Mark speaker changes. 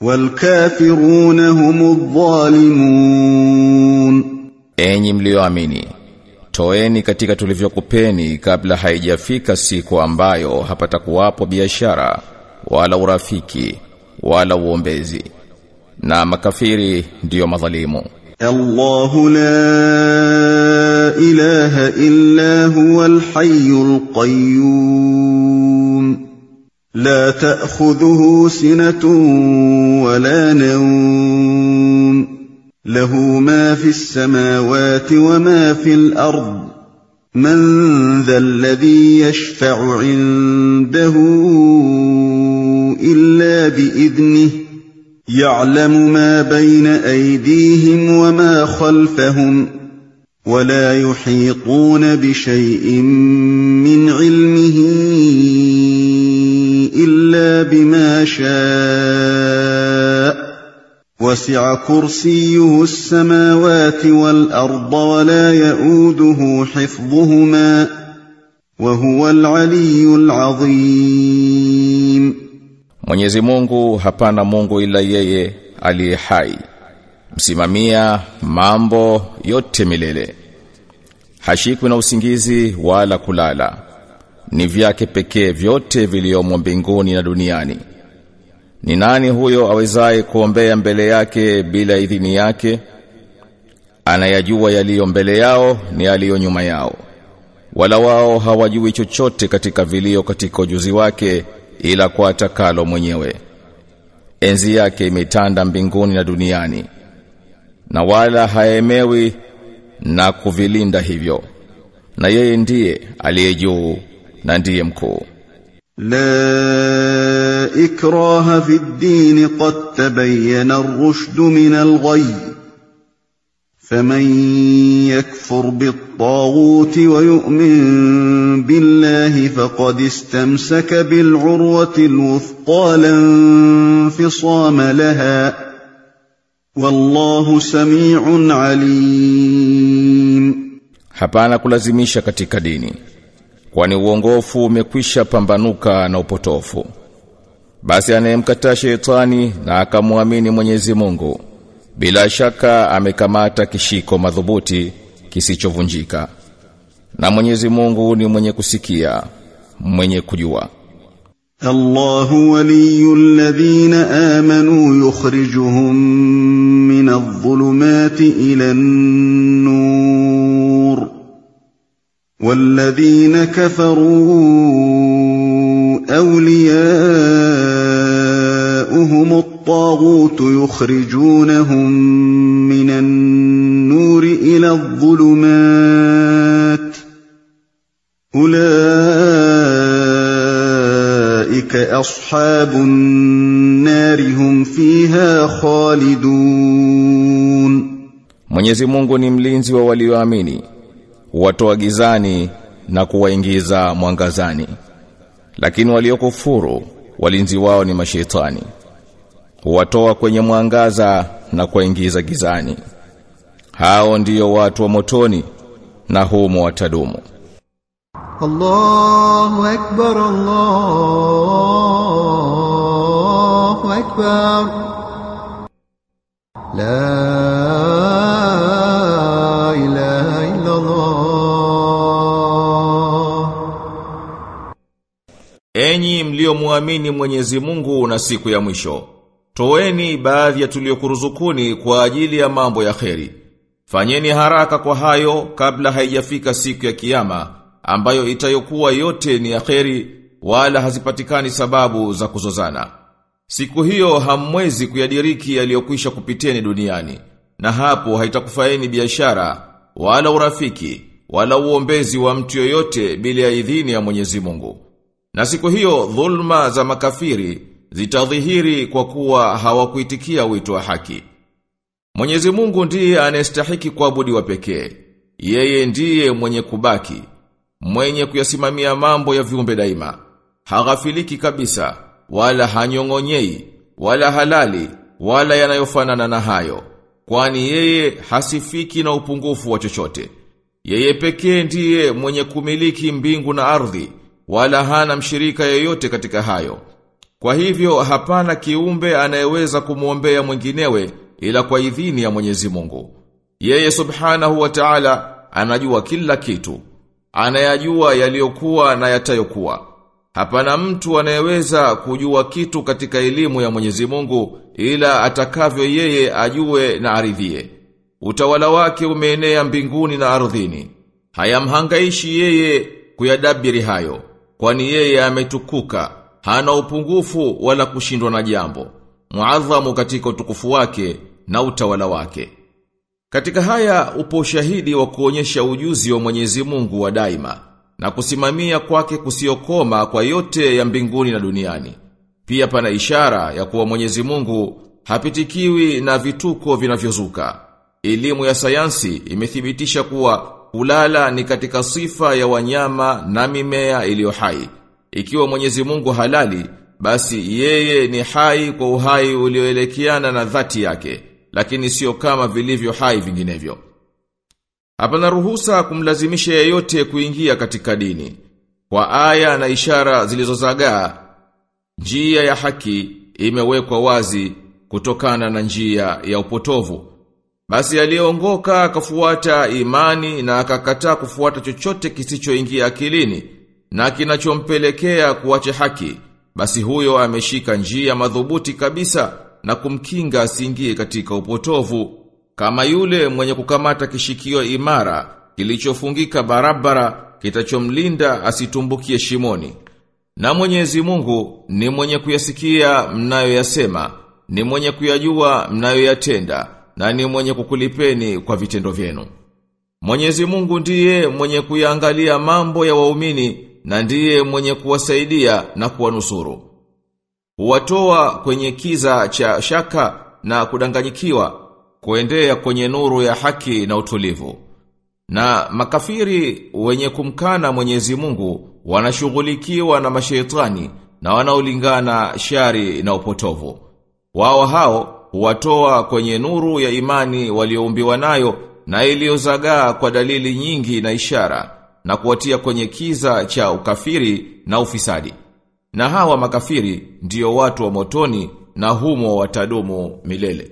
Speaker 1: walkafiruna humu dhalimun
Speaker 2: enyi mlioamini toeni katika tulivyokupeni kabla haijafika siku ambayo hapatakuwapo biashara wala urafiki wala uombezi. Na makafiri ndiyo madhalimu.
Speaker 1: Allahu la ilaha illa huwa alhayyul qayyum. لا تأخذه سنة ولا نوم. له ما في السماوات وما في الأرض. من ذا الذي يشفع عنده إلا بإذنه يعلم ما بين أيديهم وما خلفهم ولا يحيطون بشيء من علمه. الا بما شاء وسع كرسيه السماوات والارض ولا يئوده حفظهما وهو العلي العظيم
Speaker 2: Mwenyezi Mungu hapana Mungu ila yeye aliye hai. Msimamia mambo yote milele. Hashikwi na usingizi wala kulala. Ni vyake pekee vyote viliomo mbinguni na duniani. Ni nani huyo awezaye kuombea mbele yake bila idhini yake? Anayajua yaliyo mbele yao ni yaliyo nyuma yao. Wala wao hawajui chochote katika vilio katika ujuzi wake ila kwa atakalo mwenyewe. Enzi yake imetanda mbinguni na duniani. Na wala haemewi na kuvilinda hivyo. Na yeye ndiye aliye juu na ndiye mkuu.
Speaker 1: لا اكراه في الدين قد تبين الرشد من الغي فمن يكفر بالطاغوت ويؤمن بالله فقد استمسك بالعروه الوثقى لا انفصام لها والله سميع عليم
Speaker 2: Hapana kulazimisha katika dini. Kwani uongofu umekwisha pambanuka na upotofu. Basi anayemkataa shetani na akamwamini Mwenyezi Mungu bila shaka amekamata kishiko madhubuti kisichovunjika. Na Mwenyezi Mungu ni mwenye kusikia, mwenye kujua.
Speaker 1: الله ولي الذين آمنوا يخرجهم من الظلمات إلى النور والذين كفروا أولياؤهم الطاغوت يخرجونهم من النور إلى الظلمات. أولئك أصحاب النار هم فيها خالدون.
Speaker 2: Mwenyezi Mungu ni mlinzi wa walioamini, watoa gizani na kuwaingiza mwangazani. Lakini waliokufuru walinzi wao ni mashetani. Huwatoa kwenye mwangaza na kuwaingiza gizani. Hao ndiyo watu wa motoni na humo watadumu.
Speaker 3: Allahu akbar Allahu akbar.
Speaker 2: La Mliomuamini Mwenyezi Mungu na siku ya mwisho, toeni baadhi ya tuliokuruzukuni kwa ajili ya mambo ya kheri. Fanyeni haraka kwa hayo kabla haijafika siku ya kiyama, ambayo itayokuwa yote ni ya kheri wala hazipatikani sababu za kuzozana. Siku hiyo hamwezi kuyadiriki yaliyokwisha kupiteni duniani, na hapo haitakufaeni biashara wala urafiki wala uombezi wa mtu yoyote bila ya idhini ya Mwenyezi Mungu. Na siku hiyo dhulma za makafiri zitadhihiri kwa kuwa hawakuitikia wito wa haki. Mwenyezi Mungu ndiye anayestahiki kuabudiwa pekee. Yeye ndiye mwenye kubaki, mwenye kuyasimamia mambo ya viumbe daima. Haghafiliki kabisa, wala hanyongonyei, wala halali, wala yanayofanana na hayo. Kwani yeye hasifiki na upungufu wa chochote. Yeye pekee ndiye mwenye kumiliki mbingu na ardhi, wala hana mshirika yeyote katika hayo. Kwa hivyo hapana kiumbe anayeweza kumwombea mwinginewe ila kwa idhini ya Mwenyezi Mungu. Yeye Subhanahu wa Ta'ala anajua kila kitu. Anayajua yaliyokuwa na yatayokuwa. Hapana mtu anayeweza kujua kitu katika elimu ya Mwenyezi Mungu ila atakavyo yeye ajue na aridhie. Utawala wake umeenea mbinguni na ardhini. Hayamhangaishi yeye kuyadabiri hayo, kwani yeye ametukuka, hana upungufu wala kushindwa na jambo. Muadhamu katika utukufu wake na utawala wake. Katika haya upo ushahidi wa kuonyesha ujuzi wa Mwenyezi Mungu wa daima na kusimamia kwake kusiokoma kwa yote ya mbinguni na duniani. Pia pana ishara ya kuwa Mwenyezi Mungu hapitikiwi na vituko vinavyozuka. Elimu ya sayansi imethibitisha kuwa kulala ni katika sifa ya wanyama na mimea iliyo hai. Ikiwa Mwenyezi Mungu halali, basi yeye ni hai kwa uhai ulioelekeana na dhati yake, lakini sio kama vilivyo hai vinginevyo. Hapana ruhusa kumlazimisha yeyote kuingia katika dini. Kwa aya na ishara zilizozagaa, njia ya haki imewekwa wazi kutokana na njia ya upotovu. Basi aliyeongoka akafuata imani na akakataa kufuata chochote kisichoingia akilini na kinachompelekea kuacha haki, basi huyo ameshika njia madhubuti kabisa na kumkinga asiingie katika upotovu kama yule mwenye kukamata kishikio imara. Kilichofungika barabara kitachomlinda asitumbukie shimoni. Na Mwenyezi Mungu ni mwenye kuyasikia mnayoyasema, ni mwenye kuyajua mnayoyatenda na ni mwenye kukulipeni kwa vitendo vyenu. Mwenyezi Mungu ndiye mwenye kuyaangalia mambo ya waumini na ndiye mwenye kuwasaidia na kuwanusuru. Huwatoa kwenye kiza cha shaka na kudanganyikiwa kuendea kwenye nuru ya haki na utulivu. Na makafiri wenye kumkana Mwenyezi Mungu wanashughulikiwa na mashaitani na wanaolingana shari na upotovu. Wao hao huwatoa kwenye nuru ya imani walioumbiwa nayo na iliyozagaa kwa dalili nyingi na ishara na kuwatia kwenye kiza cha ukafiri na ufisadi. Na hawa makafiri ndiyo watu wa motoni na humo watadumu milele.